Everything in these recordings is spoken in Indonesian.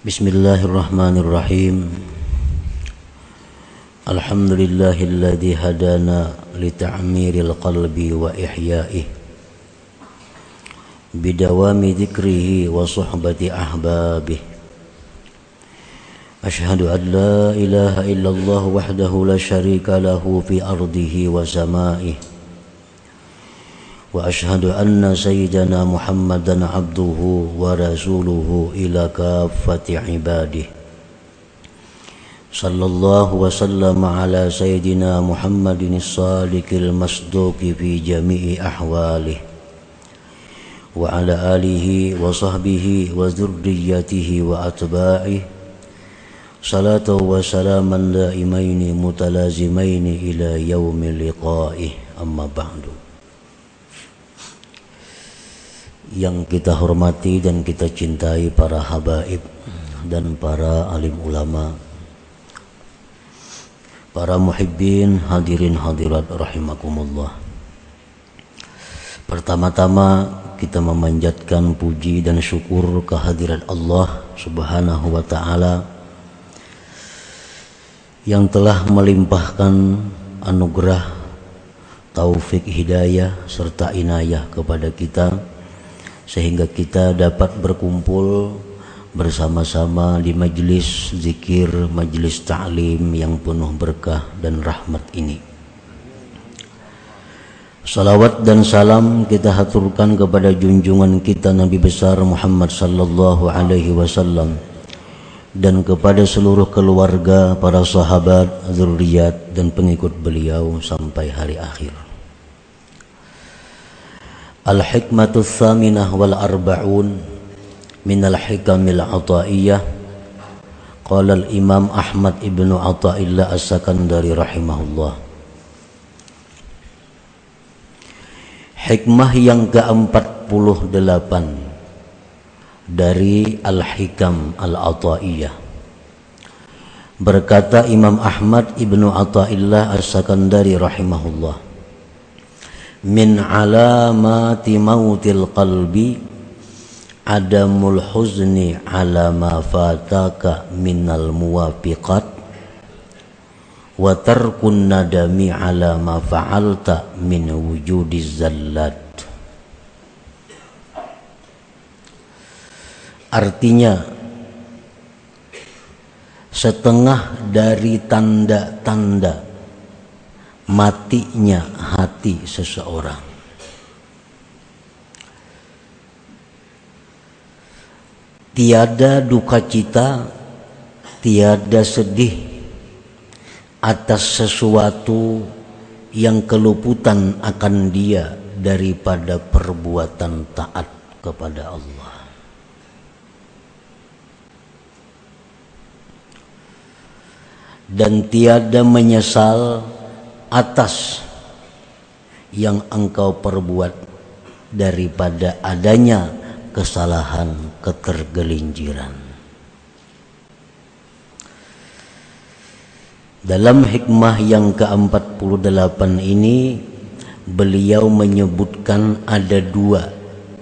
بسم الله الرحمن الرحيم الحمد لله الذي هدانا لتعمير القلب وإحيائه بدوام ذكره وصحبة أحبابه أشهد أن لا إله إلا الله وحده لا شريك له في أرضه وسمائه وأشهد أن سيدنا محمدا عبده ورسوله إلى كافة عباده. صلى الله وسلم على سيدنا محمد الصادق المصدوق في جميع أحواله وعلى آله وصحبه وذريته وأتباعه صلاة وسلاما دائمين متلازمين إلى يوم لقائه. أما بعد yang kita hormati dan kita cintai para habaib dan para alim ulama para muhibbin hadirin hadirat rahimakumullah. Pertama-tama kita memanjatkan puji dan syukur kehadiran Allah subhanahu wa ta'ala yang telah melimpahkan anugerah taufik hidayah serta inayah kepada kita sehingga kita dapat berkumpul bersama-sama di majlis zikir, majlis ta'lim yang penuh berkah dan rahmat ini. Salawat dan salam kita haturkan kepada junjungan kita Nabi besar Muhammad sallallahu alaihi wasallam dan kepada seluruh keluarga, para sahabat, zuriat dan pengikut beliau sampai hari akhir. Al-hikmatu thaminah wal arba'un min al-hikamil ataiyah. Qala al-imam Ahmad ibnu Ata'illah as-sakandari rahimahullah. Hikmah yang ke-48 dari Al-Hikam Al-Ataiyah. Berkata Imam Ahmad ibnu Ata'illah as-sakandari rahimahullah min alamati mautil qalbi adamul huzni ala ma fataka minal muwafiqat wa tarkun nadami ala ma fa'alta min wujudi zallat. Artinya setengah dari tanda-tanda matinya hati seseorang. Tiada duka cita, tiada sedih atas sesuatu yang keluputan akan dia daripada perbuatan taat kepada Allah. Dan tiada menyesal atas yang engkau perbuat daripada adanya kesalahan ketergelinciran. Dalam hikmah yang ke-48 ini beliau menyebutkan ada dua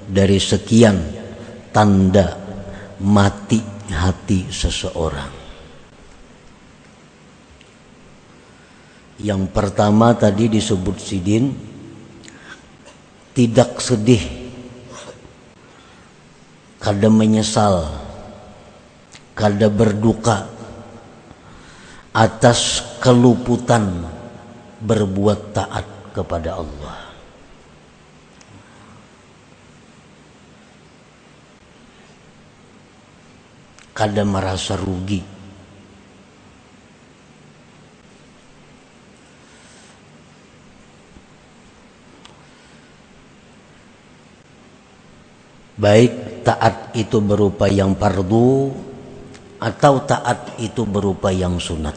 dari sekian tanda mati hati seseorang. Yang pertama tadi disebut sidin tidak sedih. Kada menyesal kada berduka atas keluputan berbuat taat kepada Allah. Kada merasa rugi baik taat itu berupa yang fardu atau taat itu berupa yang sunat.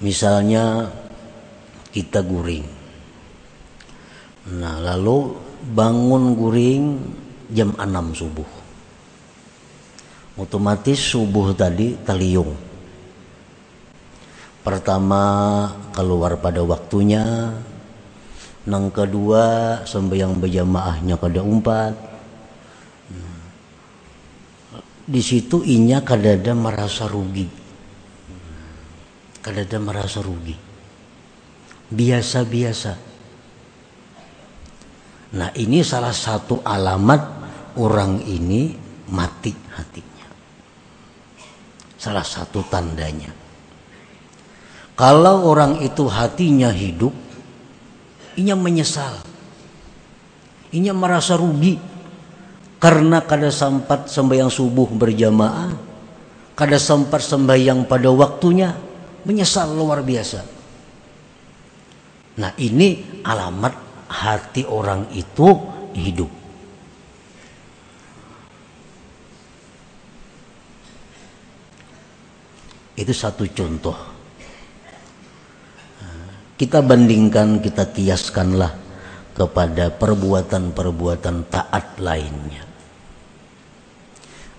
Misalnya kita guring. Nah, lalu bangun guring jam 6 subuh. Otomatis subuh tadi teliung. Pertama keluar pada waktunya, Nang kedua sembahyang berjamaahnya kada umpat. di situ inya kadada merasa rugi. Kadada merasa rugi. Biasa-biasa. Nah ini salah satu alamat orang ini mati hatinya. Salah satu tandanya. Kalau orang itu hatinya hidup inya menyesal. Inya merasa rugi. Karena kada sempat sembahyang subuh berjamaah kada sempat sembahyang pada waktunya menyesal luar biasa. Nah ini alamat hati orang itu hidup. Itu satu contoh kita bandingkan kita kiaskanlah kepada perbuatan-perbuatan taat lainnya.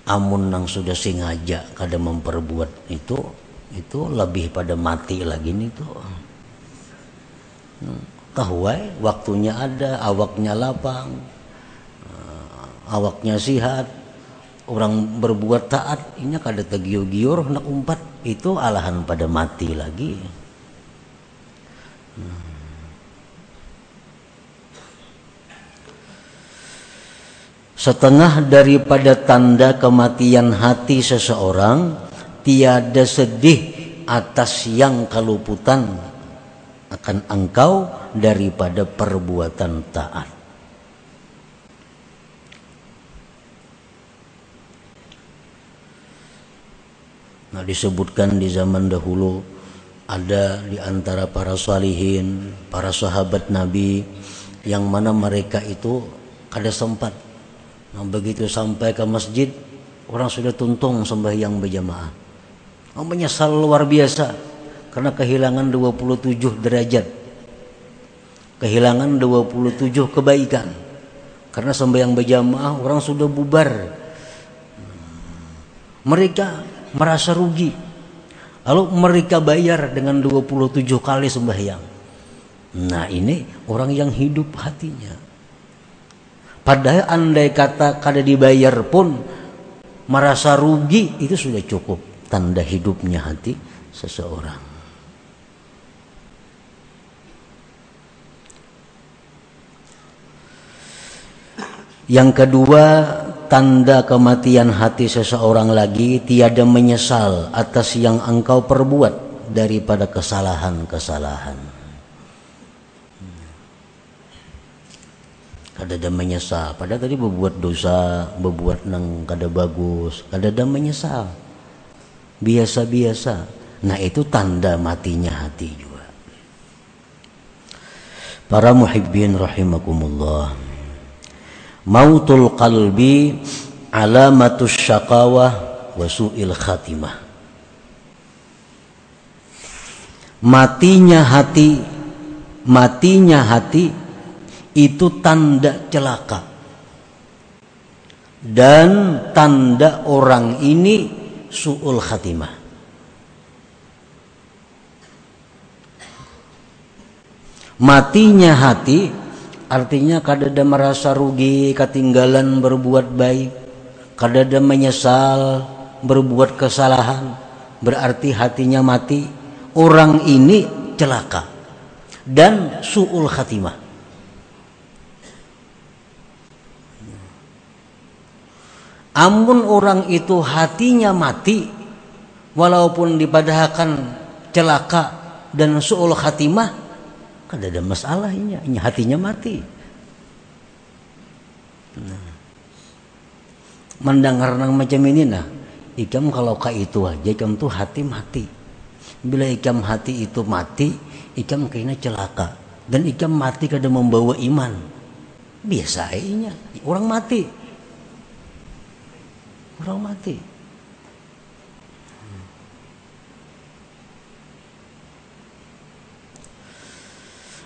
Amun nang sudah sengaja kada memperbuat itu itu lebih pada mati lagi nih tuh. Hmm, tahu waktunya ada awaknya lapang uh, awaknya sihat. Orang berbuat taat ini kada tegiur-giur nak umpat itu alahan pada mati lagi. Setengah daripada tanda kematian hati seseorang tiada sedih atas yang keluputan akan engkau daripada perbuatan taat. Nah disebutkan di zaman dahulu ada di antara para salihin, para sahabat Nabi yang mana mereka itu kada sempat Nah, begitu sampai ke masjid, orang sudah tuntung sembahyang berjamaah. Oh, menyesal luar biasa karena kehilangan 27 derajat. Kehilangan 27 kebaikan. Karena sembahyang berjamaah orang sudah bubar. Mereka merasa rugi. Lalu mereka bayar dengan 27 kali sembahyang. Nah, ini orang yang hidup hatinya. Padahal andai kata kada dibayar pun merasa rugi itu sudah cukup tanda hidupnya hati seseorang. Yang kedua, tanda kematian hati seseorang lagi tiada menyesal atas yang engkau perbuat daripada kesalahan-kesalahan. kada ada menyesal. Padahal tadi berbuat dosa berbuat nang kada bagus kada ada menyesal. Biasa-biasa. Nah itu tanda matinya hati juga. Para muhibbin rahimakumullah mautul qalbi alamatus syaqawah wa su'il khatimah. Matinya hati matinya hati itu tanda celaka. Dan tanda orang ini suul khatimah. Matinya hati artinya kadada merasa rugi ketinggalan berbuat baik. Kadada menyesal berbuat kesalahan. Berarti hatinya mati. Orang ini celaka. Dan suul khatimah. Amun orang itu hatinya mati walaupun dipadahkan celaka dan suul khatimah kan ada masalahnya ini hatinya mati. Nah. mendengar nang macam ini nah ikam kalau ka itu aja ikam tuh hati mati. Bila ikam hati itu mati ikam kayaknya celaka. Dan ikam mati kada membawa iman. Biasa aja orang mati. Orang mati.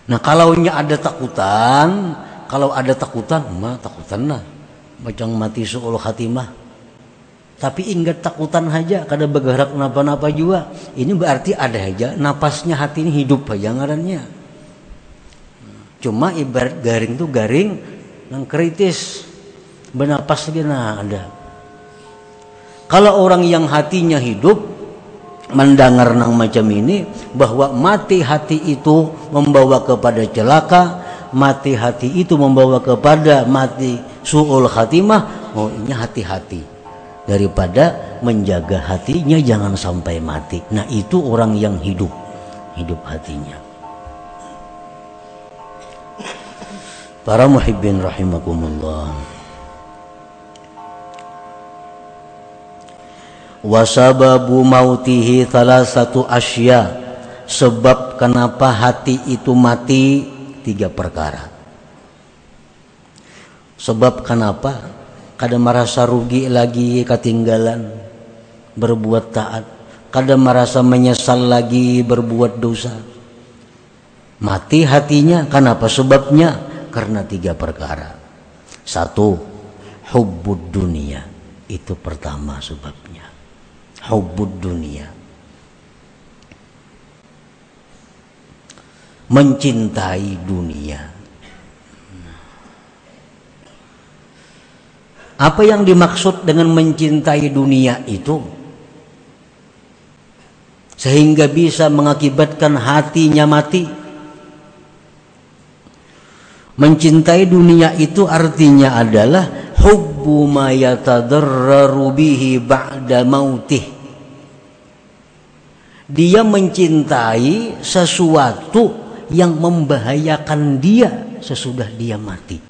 Nah kalaunya ada takutan, kalau ada takutan, mah takutan lah. Macam mati suul khatimah. Tapi ingat takutan aja, kada bergerak napa-napa juga. Ini berarti ada aja, napasnya hati ini hidup aja ngarannya. Cuma ibarat garing tuh garing yang kritis. Bernapas lagi nah ada Kalau orang yang hatinya hidup mendengar nang macam ini bahwa mati hati itu membawa kepada celaka, mati hati itu membawa kepada mati suul khatimah, oh ini hati-hati daripada menjaga hatinya jangan sampai mati. Nah, itu orang yang hidup, hidup hatinya. Para muhibbin rahimakumullah. Wasababu mautihi salah satu asya. Sebab kenapa hati itu mati? Tiga perkara. Sebab kenapa? Kadang merasa rugi lagi ketinggalan berbuat taat. Kadang merasa menyesal lagi berbuat dosa. Mati hatinya kenapa sebabnya? Karena tiga perkara. Satu hubbud dunia. Itu pertama sebabnya hubbud dunia. Mencintai dunia. Apa yang dimaksud dengan mencintai dunia itu? Sehingga bisa mengakibatkan hatinya mati. Mencintai dunia itu artinya adalah hubbu ma yatadarraru bihi ba'da mautih dia mencintai sesuatu yang membahayakan dia sesudah dia mati.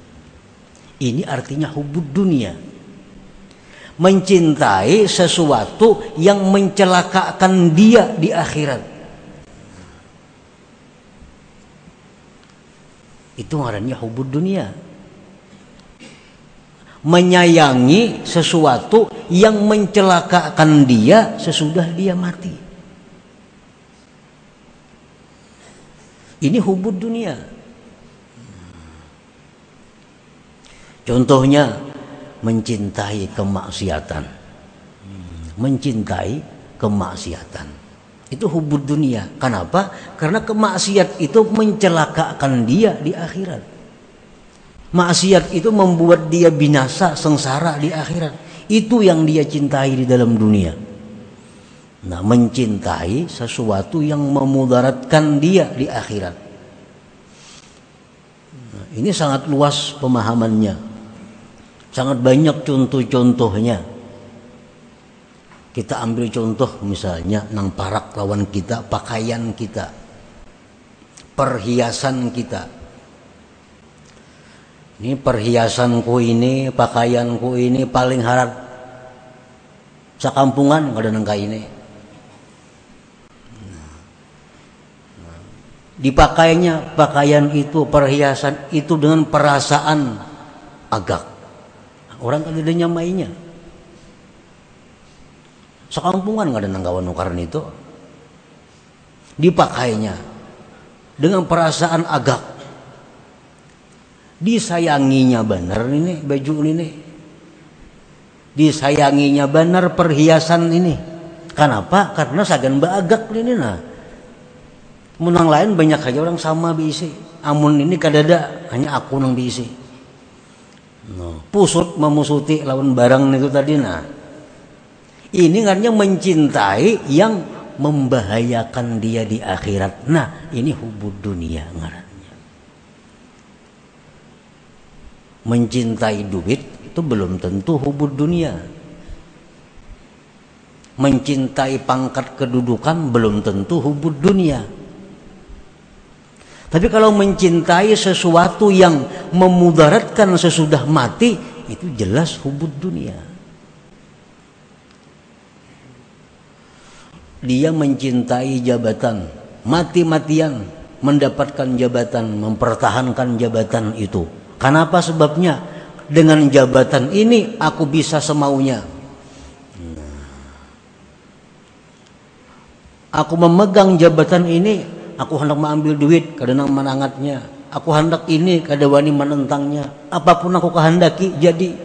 Ini artinya hubud dunia. Mencintai sesuatu yang mencelakakan dia di akhirat. Itu artinya hubud dunia. Menyayangi sesuatu yang mencelakakan dia sesudah dia mati. Ini hubud dunia. Contohnya mencintai kemaksiatan. Mencintai kemaksiatan. Itu hubud dunia. Kenapa? Karena kemaksiat itu mencelakakan dia di akhirat. Maksiat itu membuat dia binasa, sengsara di akhirat. Itu yang dia cintai di dalam dunia. Nah, mencintai sesuatu yang memudaratkan dia di akhirat. Nah, ini sangat luas pemahamannya. Sangat banyak contoh-contohnya. Kita ambil contoh misalnya nang parak lawan kita, pakaian kita, perhiasan kita. Ini perhiasanku ini, pakaianku ini paling harap sekampungan nggak ada nangka ini dipakainya pakaian itu perhiasan itu dengan perasaan agak. Orang kan ada nyamainya. Sekampungan nggak ada nanggawan nukaran itu. Dipakainya dengan perasaan agak. Disayanginya benar ini baju ini. Disayanginya benar perhiasan ini. Kenapa? Karena sagan bagak ini nah Menang lain banyak aja orang sama bisi. Amun ini kadada hanya aku nang bisi. No. Pusut memusuti lawan barang itu tadi nah. Ini artinya mencintai yang membahayakan dia di akhirat. Nah, ini hubud dunia ngarannya. Mencintai duit itu belum tentu hubud dunia. Mencintai pangkat kedudukan belum tentu hubud dunia tapi kalau mencintai sesuatu yang memudaratkan sesudah mati, itu jelas hubud dunia. Dia mencintai jabatan, mati-matian mendapatkan jabatan, mempertahankan jabatan itu. Kenapa sebabnya? Dengan jabatan ini aku bisa semaunya. Aku memegang jabatan ini aku hendak mengambil duit karena menangatnya. Aku hendak ini kada wani menentangnya. Apa pun aku kehendaki jadi.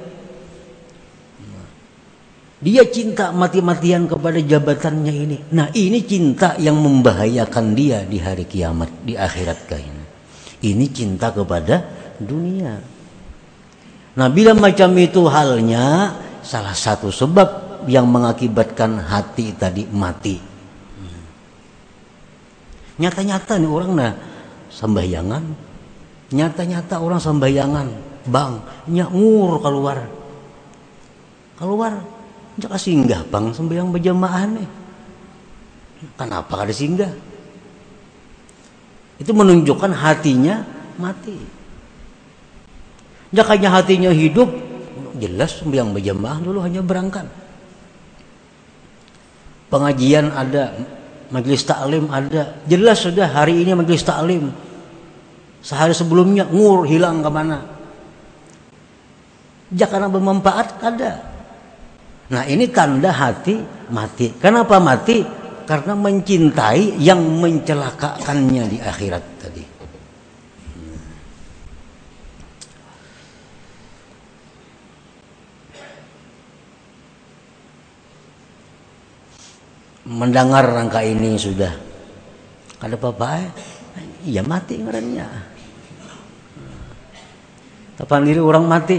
Dia cinta mati-matian kepada jabatannya ini. Nah ini cinta yang membahayakan dia di hari kiamat di akhirat kain. Ini cinta kepada dunia. Nah bila macam itu halnya salah satu sebab yang mengakibatkan hati tadi mati. Nyata-nyata nih orang nah sembahyangan. Nyata-nyata orang sembahyangan. Bang, nyangur keluar. Keluar. Jangan singgah bang sembahyang berjamaah nih. Kenapa ada singgah? Itu menunjukkan hatinya mati. Jakanya hatinya hidup, jelas yang berjamaah dulu hanya berangkat. Pengajian ada, majelis taklim ada, jelas sudah hari ini majelis taklim. Sehari sebelumnya ngur hilang ke mana? Jangan bermanfaat ada. Nah ini tanda hati mati. Kenapa mati? Karena mencintai yang mencelakakannya di akhirat tadi. Mendengar rangka ini sudah. Ada apa iya mati ngarannya. Tapan diri orang mati.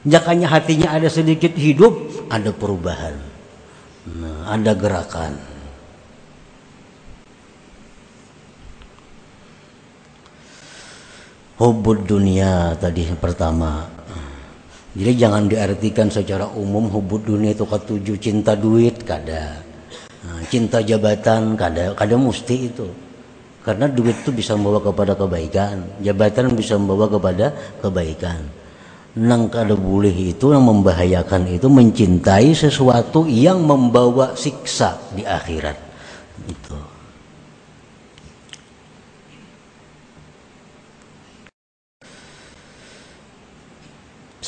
Jakanya hatinya ada sedikit hidup ada perubahan. Nah, ada gerakan. Hubud dunia tadi pertama jadi jangan diartikan secara umum hubud dunia itu ketujuh cinta duit kada. Nah, cinta jabatan kada kada mesti itu. Karena duit itu bisa membawa kepada kebaikan, jabatan bisa membawa kepada kebaikan. Nang kada boleh itu yang membahayakan itu mencintai sesuatu yang membawa siksa di akhirat. Itu.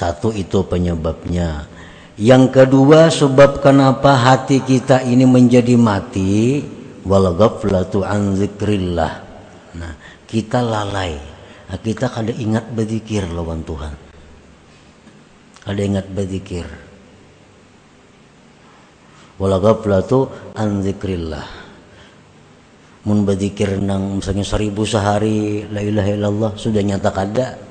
Satu itu penyebabnya. Yang kedua sebab kenapa hati kita ini menjadi mati wal ghaflatu an zikrillah. Nah, kita lalai. Nah, kita kada ingat berzikir lawan Tuhan. Kada ingat berzikir. Wal ghaflatu an zikrillah. Mun berzikir nang misalnya seribu sehari la ilaha illallah sudah nyata kada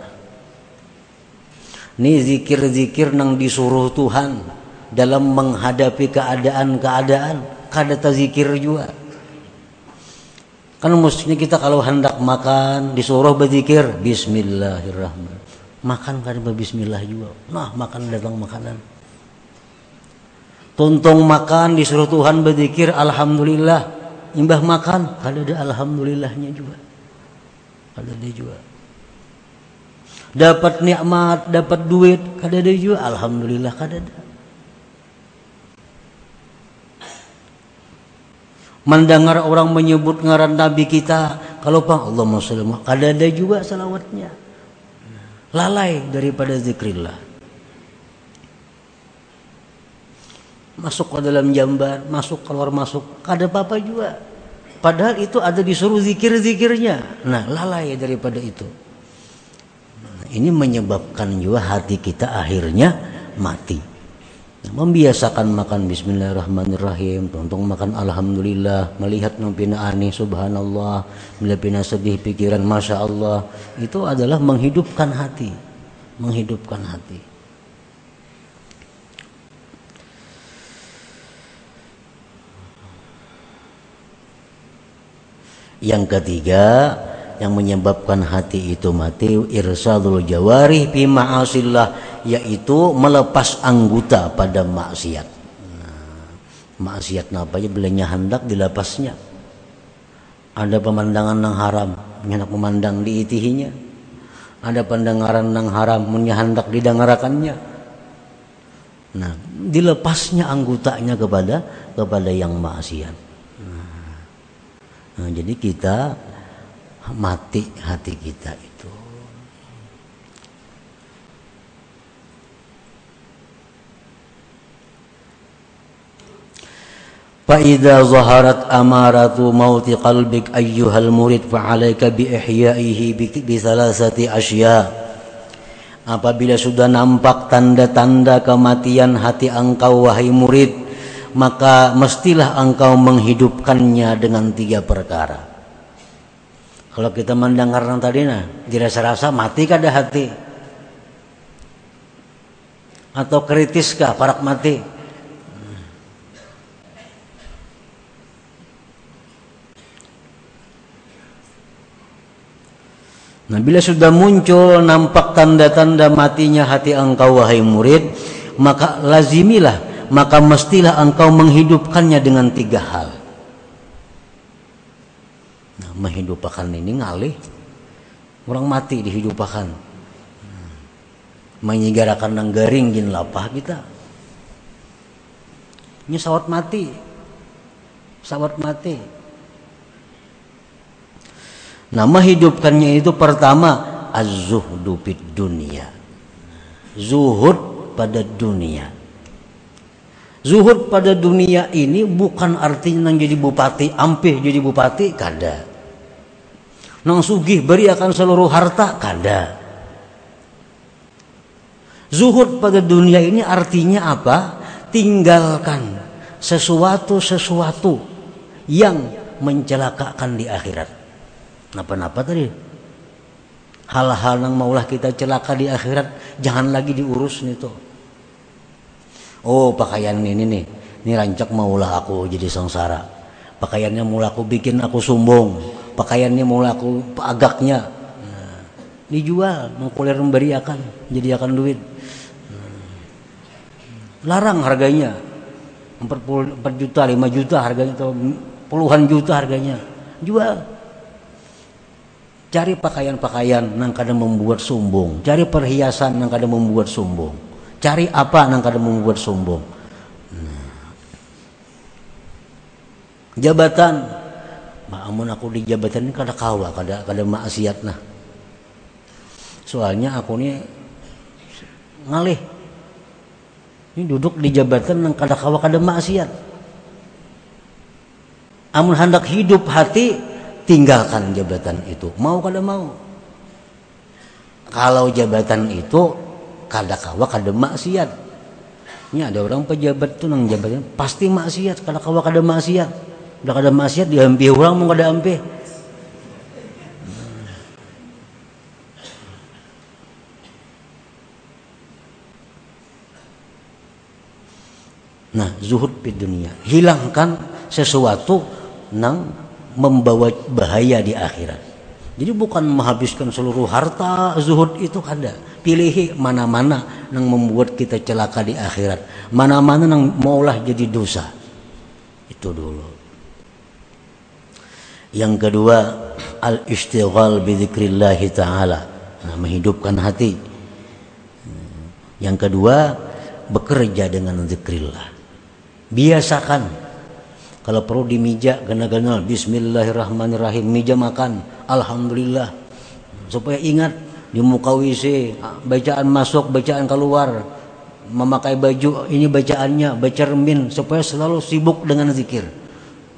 ini zikir-zikir nang disuruh Tuhan dalam menghadapi keadaan-keadaan kada zikir juga. Kan mestinya kita kalau hendak makan disuruh berzikir Bismillahirrahmanirrahim. Makan kada Bismillah juga. Nah makan datang makanan. Tuntung makan disuruh Tuhan berzikir Alhamdulillah. Imbah makan kada ada Alhamdulillahnya juga. Kada ada juga dapat nikmat, dapat duit, kada ada juga. Alhamdulillah kada ada. Mendengar orang menyebut ngaran Nabi kita, kalau pak Allah Muslim, kada ada juga salawatnya. Lalai daripada zikrillah. Masuk ke dalam jamban, masuk keluar masuk, kada apa-apa juga. Padahal itu ada disuruh zikir-zikirnya. Nah, lalai daripada itu. Ini menyebabkan juga hati kita akhirnya mati. Nah, membiasakan makan Bismillahirrahmanirrahim, tuntung makan Alhamdulillah, melihat nampina ani Subhanallah, melihat sedih pikiran Masya Allah, itu adalah menghidupkan hati, menghidupkan hati. Yang ketiga, yang menyebabkan hati itu mati irsadul jawari fi ma'asillah yaitu melepas anggota pada maksiat. Nah, maksiat apa aja belanya hendak dilepasnya. Ada pemandangan yang haram hendak memandang diitihinya ada pendengaran yang haram hendak didengarakannya nah dilepasnya anggotanya kepada kepada yang maksiat. Nah, nah jadi kita mati hati kita itu. فإذا ظهرت أمارة موت قلبك أيها المريد فعليك بإحيائه بثلاثة أشياء Apabila sudah nampak tanda-tanda kematian hati engkau wahai murid Maka mestilah engkau menghidupkannya dengan tiga perkara kalau kita mendengar yang tadi nah, dirasa-rasa mati kada hati. atau kritiskah parak mati Nah bila sudah muncul nampak tanda-tanda matinya hati engkau wahai murid Maka lazimilah, maka mestilah engkau menghidupkannya dengan tiga hal Menghidupkan ini ngalih Orang mati dihidupkan Menyigarakan nang garing jin lapah kita Ini sawat mati Sawat mati Nama hidupkannya itu pertama az-zuhdu dunia. Zuhud pada dunia. Zuhud pada dunia ini bukan artinya nang jadi bupati, ampih jadi bupati kada. Nang sugih beri akan seluruh harta kada. Zuhud pada dunia ini artinya apa? Tinggalkan sesuatu-sesuatu yang mencelakakan di akhirat. Napa-napa tadi? Hal-hal yang maulah kita celaka di akhirat jangan lagi diurus nih tuh. Oh pakaian ini nih, ini rancak maulah aku jadi sengsara. Pakaiannya maulah aku bikin aku sombong. Pakaiannya maulah aku agaknya. Nah, dijual, mengkulir memberi akan, jadi akan duit. Larang harganya. 4, 4 juta, 5 juta harganya atau puluhan juta harganya. Jual. Cari pakaian-pakaian nang kadang membuat sombong. Cari perhiasan nang kadang membuat sombong. Cari apa nang kadang membuat sombong. Nah. Jabatan. Amun aku di jabatan ini kada kawa, kada kada maksiat nah. Soalnya aku ini ngalih. Ini duduk di jabatan nang kada kawa kada maksiat. Amun hendak hidup hati tinggalkan jabatan itu mau kada mau kalau jabatan itu kada kawa kada maksiat ini ada orang pejabat tuh nang jabatan pasti maksiat kada kawa kada maksiat udah kada maksiat diampi orang mau kada ampi Nah, zuhud di dunia. Hilangkan sesuatu nang membawa bahaya di akhirat. Jadi bukan menghabiskan seluruh harta zuhud itu kada. Pilih mana-mana yang membuat kita celaka di akhirat. Mana-mana yang maulah jadi dosa. Itu dulu. Yang kedua, al-istighal bi taala. Nah, menghidupkan hati. Yang kedua, bekerja dengan zikrillah. Biasakan. Kalau perlu di meja gana-gana Bismillahirrahmanirrahim meja makan. Alhamdulillah. Supaya ingat di muka WC bacaan masuk bacaan keluar. Memakai baju ini bacaannya baca remin. Supaya selalu sibuk dengan zikir.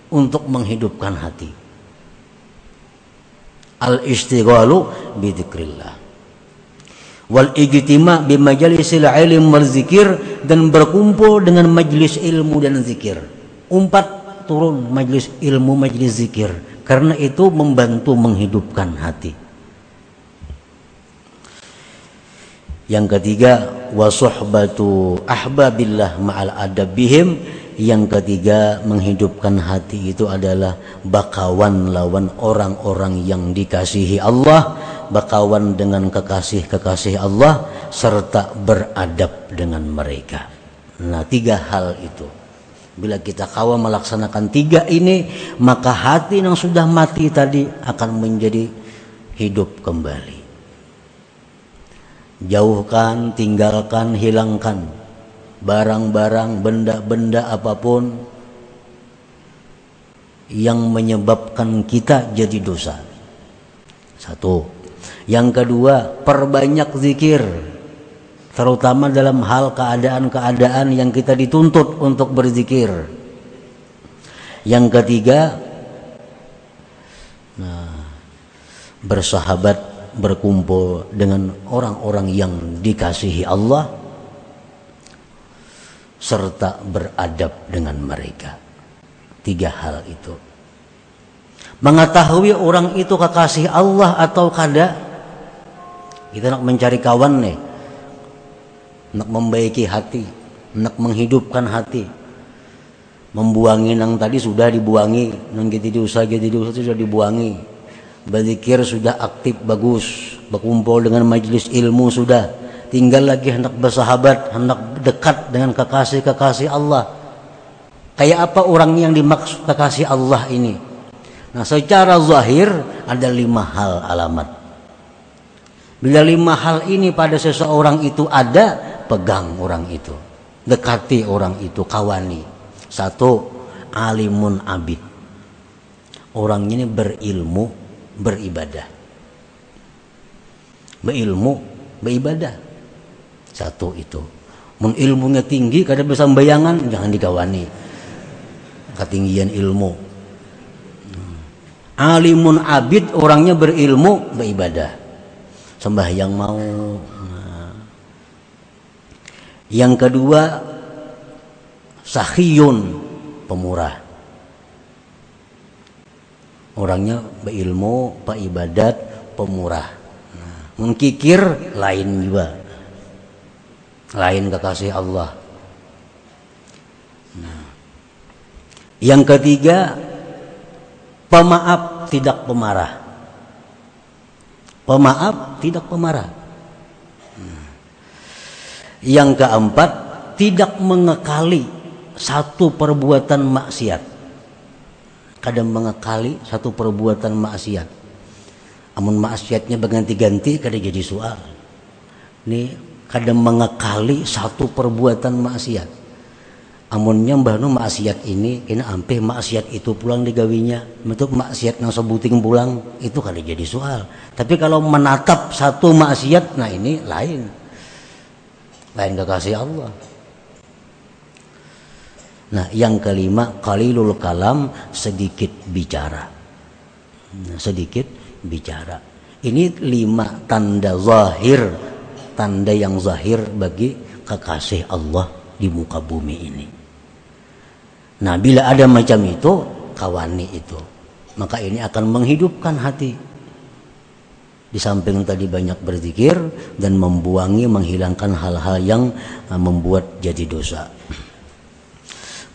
Untuk menghidupkan hati al istighalu bi dzikrillah wal ijtima bi majalisil ilm wal zikir dan berkumpul dengan majlis ilmu dan zikir empat turun majlis ilmu, majlis zikir. Karena itu membantu menghidupkan hati. Yang ketiga, wasuhbatu ahbabillah ma'al adabihim. Yang ketiga, menghidupkan hati itu adalah bakawan lawan orang-orang yang dikasihi Allah, bakawan dengan kekasih-kekasih Allah, serta beradab dengan mereka. Nah, tiga hal itu Bila kita kawa melaksanakan tiga ini, maka hati yang sudah mati tadi akan menjadi hidup kembali. Jauhkan, tinggalkan, hilangkan barang-barang, benda-benda apa pun yang menyebabkan kita jadi dosa. Satu. Yang kedua, perbanyak zikir terutama dalam hal keadaan-keadaan yang kita dituntut untuk berzikir. Yang ketiga, nah, bersahabat, berkumpul dengan orang-orang yang dikasihi Allah serta beradab dengan mereka. Tiga hal itu. Mengetahui orang itu kekasih Allah atau kada, kita nak mencari kawan nih. Nak membaiki hati. Nak menghidupkan hati. Membuangi nang tadi sudah dibuangi. Nang gitu diusah gitu diusah sudah dibuangi. Berzikir sudah aktif bagus. Berkumpul dengan majelis ilmu sudah tinggal lagi hendak bersahabat hendak dekat dengan kekasih-kekasih Allah. Kayak apa orang yang dimaksud kekasih Allah ini? Nah secara zahir ada lima hal alamat. Bila lima hal ini pada seseorang itu ada pegang orang itu. Dekati orang itu kawani. Satu alimun abid. Orang ini berilmu beribadah. Berilmu beribadah satu itu. Mun ilmunya tinggi kada bisa bayangan jangan dikawani ketinggian ilmu. Hmm. alimun abid orangnya berilmu beribadah. Sembahyang mau. Nah. yang kedua sahiyun pemurah. Orangnya berilmu pak ibadat pemurah. Nah, mengkikir lain juga lain kekasih Allah. Nah. Yang ketiga, pemaaf tidak pemarah. Pemaaf tidak pemarah. Nah. Yang keempat, tidak mengekali satu perbuatan maksiat. Kadang mengekali satu perbuatan maksiat. Amun maksiatnya berganti-ganti kadang jadi soal. Ini kadang mengekali satu perbuatan maksiat. Amunnya mbahnu maksiat ini kena ampe maksiat itu pulang digawinya. Untuk maksiat yang sebuting pulang itu kali jadi soal. Tapi kalau menatap satu maksiat nah ini lain. Lain kekasih Allah. Nah yang kelima kalilul kalam sedikit bicara. Nah, sedikit bicara. Ini lima tanda zahir tanda yang zahir bagi kekasih Allah di muka bumi ini. Nah, bila ada macam itu, kawani itu, maka ini akan menghidupkan hati. Di samping tadi banyak berzikir dan membuangi, menghilangkan hal-hal yang uh, membuat jadi dosa.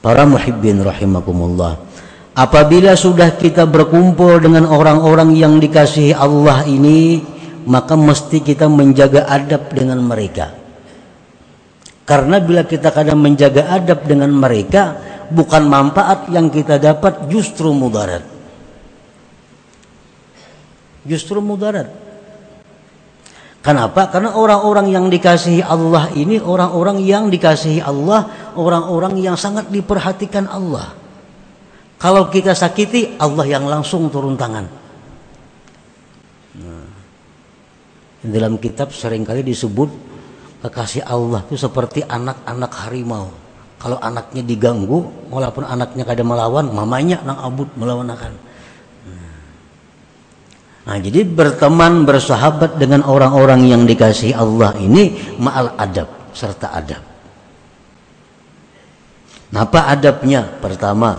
Para muhibbin rahimakumullah. Apabila sudah kita berkumpul dengan orang-orang yang dikasihi Allah ini, maka mesti kita menjaga adab dengan mereka. Karena bila kita kadang menjaga adab dengan mereka, bukan manfaat yang kita dapat justru mudarat. Justru mudarat. Kenapa? Karena orang-orang yang dikasihi Allah ini orang-orang yang dikasihi Allah, orang-orang yang sangat diperhatikan Allah. Kalau kita sakiti, Allah yang langsung turun tangan. Dalam kitab sering kali disebut kekasih Allah itu seperti anak-anak harimau. Kalau anaknya diganggu walaupun anaknya kada melawan mamanya nang abut melawan akan nah jadi berteman bersahabat dengan orang-orang yang dikasih Allah ini ma'al adab serta adab. Nah, adabnya? Pertama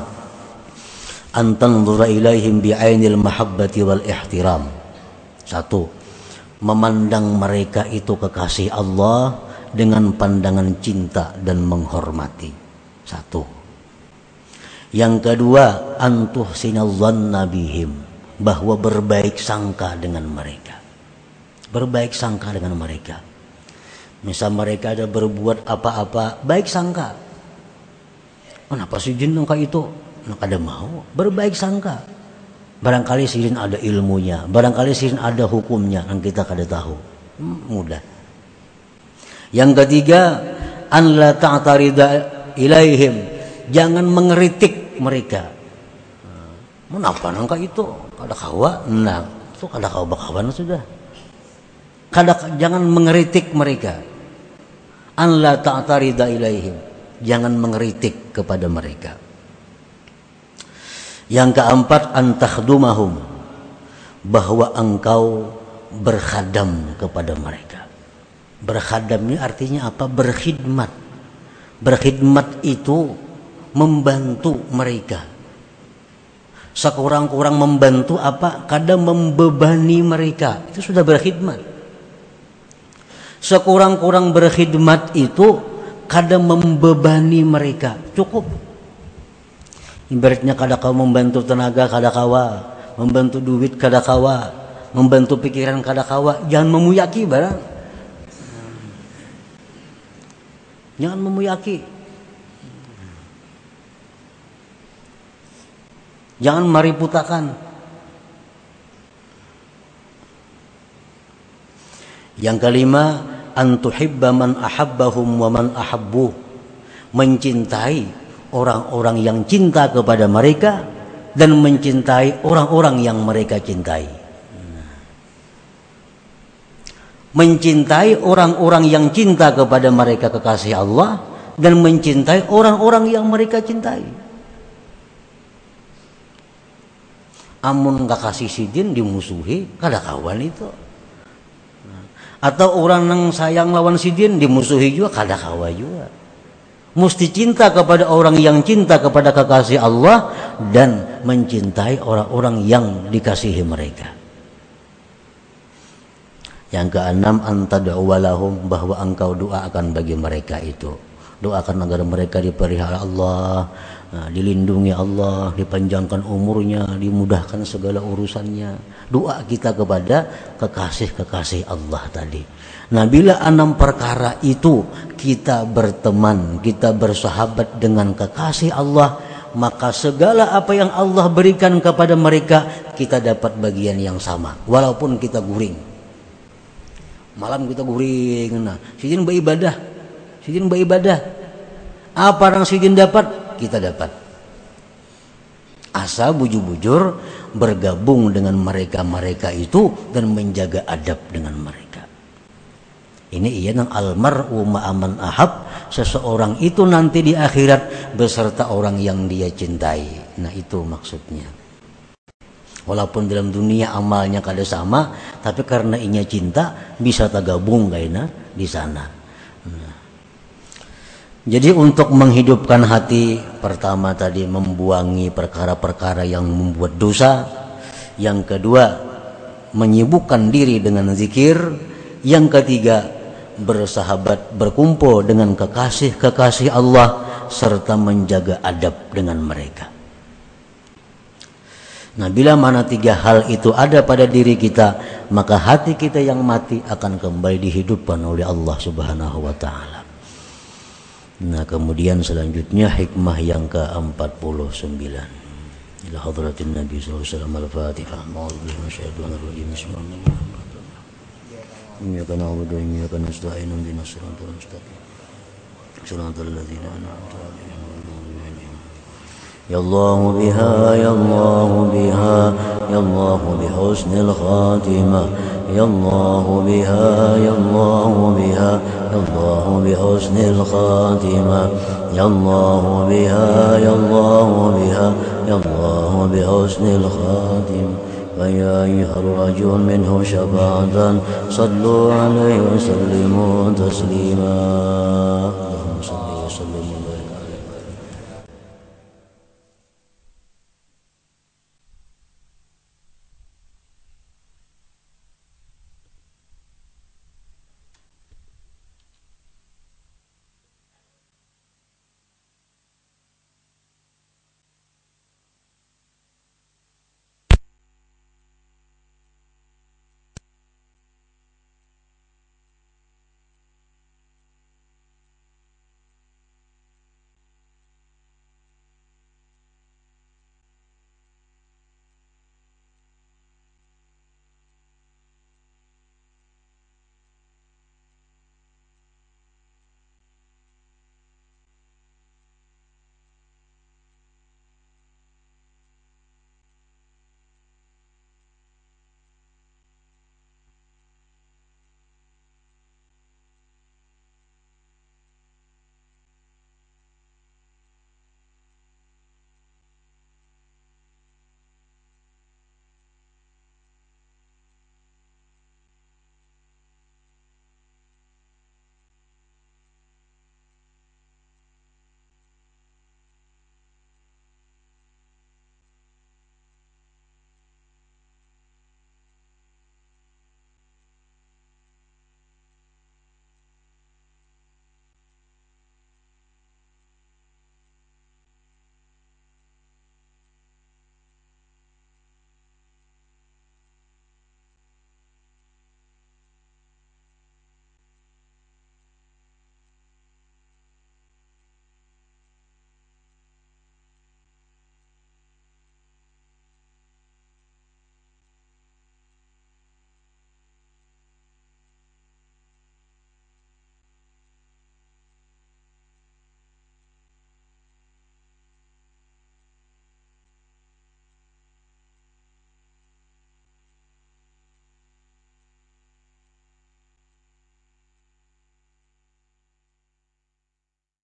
antan ilaihim bi'ainil mahabbati wal ihtiram. Satu memandang mereka itu kekasih Allah dengan pandangan cinta dan menghormati. Satu. Yang kedua, antuh sinazan nabihim bahwa berbaik sangka dengan mereka. Berbaik sangka dengan mereka. Misal mereka ada berbuat apa-apa, baik sangka. Kenapa sih jin itu? Nak ada mau berbaik sangka Barangkali sirin ada ilmunya, barangkali sirin ada hukumnya yang kita kada tahu. Hmm, mudah. Yang ketiga, an la ta'tarida ilaihim. Jangan mengeritik mereka. Menapa nangka itu? Kada kawa, nah, itu kada kawa bakawan sudah. Kada jangan mengeritik mereka. An la ta'tarida ilaihim. Jangan mengeritik kepada mereka. Yang keempat antakhdumahum bahwa engkau berkhadam kepada mereka. Berkhadam ini artinya apa? Berkhidmat. Berkhidmat itu membantu mereka. Sekurang-kurang membantu apa? Kadang membebani mereka. Itu sudah berkhidmat. sekurang-kurang berkhidmat itu kadang membebani mereka cukup ibaratnya kada kau membantu tenaga kada kawa membantu duit kada kawa membantu pikiran kada kawa. Jangan memuyaki barang. Jangan memuyaki. Jangan mariputakan yang kelima antuhibba man ahabbahum wa man ahabbu mencintai orang-orang yang cinta kepada mereka dan mencintai orang-orang yang mereka cintai. Mencintai orang-orang yang cinta kepada mereka kekasih Allah dan mencintai orang-orang yang mereka cintai. Amun gak kasih sidin dimusuhi kada kawan itu. Atau orang yang sayang lawan sidin dimusuhi juga kada kawa juga mesti cinta kepada orang yang cinta kepada kekasih Allah dan mencintai orang-orang yang dikasihi mereka yang keenam antad'u walahum bahwa engkau doakan bagi mereka itu doakan agar mereka dipelihara Allah Nah, dilindungi Allah, dipanjangkan umurnya, dimudahkan segala urusannya. Doa kita kepada kekasih-kekasih Allah tadi. Nah, bila enam perkara itu kita berteman, kita bersahabat dengan kekasih Allah, maka segala apa yang Allah berikan kepada mereka, kita dapat bagian yang sama, walaupun kita guring. Malam kita guring, nah, sidin beribadah, sidin beribadah. Apa yang sidin dapat? kita dapat asa bujur-bujur bergabung dengan mereka-mereka itu dan menjaga adab dengan mereka ini ia yang almar'u ma'aman ahab seseorang itu nanti di akhirat beserta orang yang dia cintai nah itu maksudnya walaupun dalam dunia amalnya kada sama tapi karena inya cinta bisa tergabung kayaknya di sana jadi untuk menghidupkan hati pertama tadi membuangi perkara-perkara yang membuat dosa. Yang kedua menyibukkan diri dengan zikir. Yang ketiga bersahabat berkumpul dengan kekasih-kekasih Allah serta menjaga adab dengan mereka. Nah, bila mana tiga hal itu ada pada diri kita, maka hati kita yang mati akan kembali dihidupkan oleh Allah Subhanahu wa taala. Nah kemudian selanjutnya hikmah yang ke-49 Ila hadratin Nabi SAW Al-Fatihah Ma'udhu masyaitan ar-rajim Bismillahirrahmanirrahim Na'budu wa iyyaka nasta'in ihdinas siratal mustaqim Siratal ladzina an'amta 'alaihim يا الله بها يا الله بها يا الله بحسن الخاتمة. يا الله بها يا الله بها يا الله بحسن الخاتمة. يا الله بها يا الله بها يا الله بحسن الخاتمة. فيا أيها الرجل منه شفاعة صلوا عليه وسلموا تسليما.